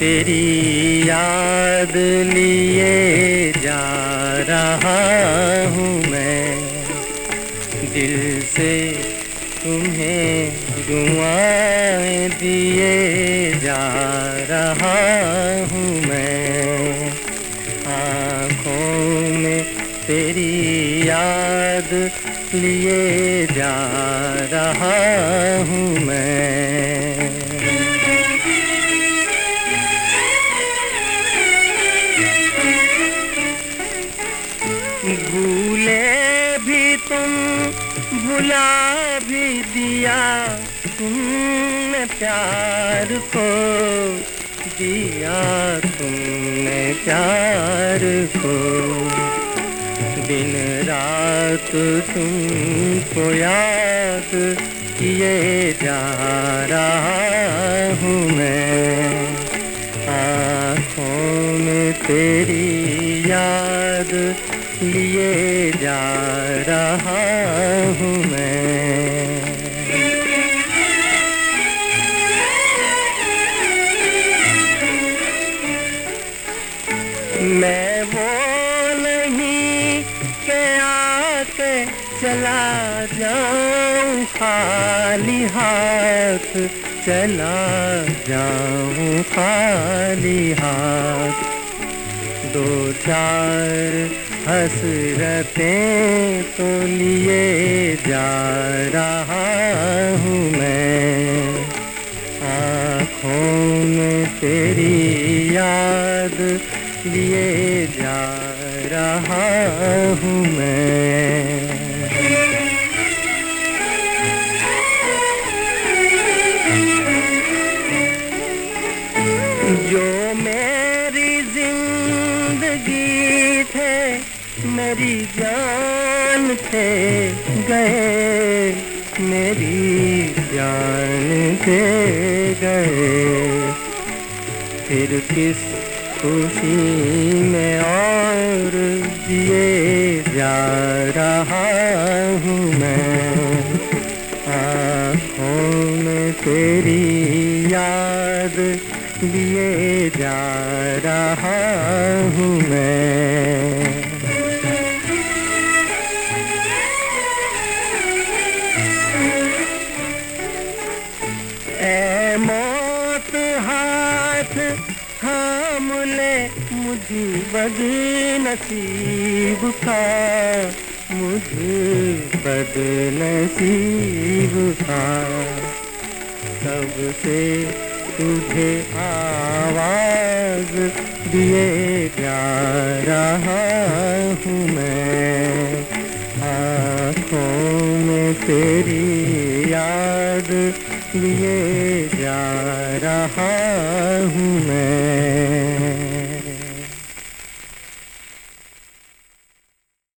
तेरी याद लिए जा रहा हूँ मैं। दिल से तुम्हें दुआएँ दिए जा रहा हूँ मैं। आँखों में तेरी याद लिए जा रहा हूँ मैं। भूले भी तुम, भुला भी दिया तुमने प्यार को, दिया तुमने प्यार को। दिन रात तुमको याद किए जा रहा हूँ मैं। आँखों में तेरी याद लिए जा रहा हूँ मैं। मैं वो नहीं के आके चला जाऊँ, खाली हाथ चला जाऊँ, खाली हाथ। दो चार हसरतें तो लिए जा रहा हूँ मैं। आँखों में तेरी याद लिए जा रहा हूँ मैं। मेरी जान थे गए, मेरी जान थे गए। फिर किस खुशी में और जिए जा रहा हूँ मैं? आँखों में तेरी याद लिए जा रहा हूँ मैं। ले मुझे बदनसीब का, मुझे बदनसीब का। सबसे तुझे आवाज़ दिए जा रहा हूँ मैं। आँखों में तेरी याद लिए जा रहा हूँ मैं।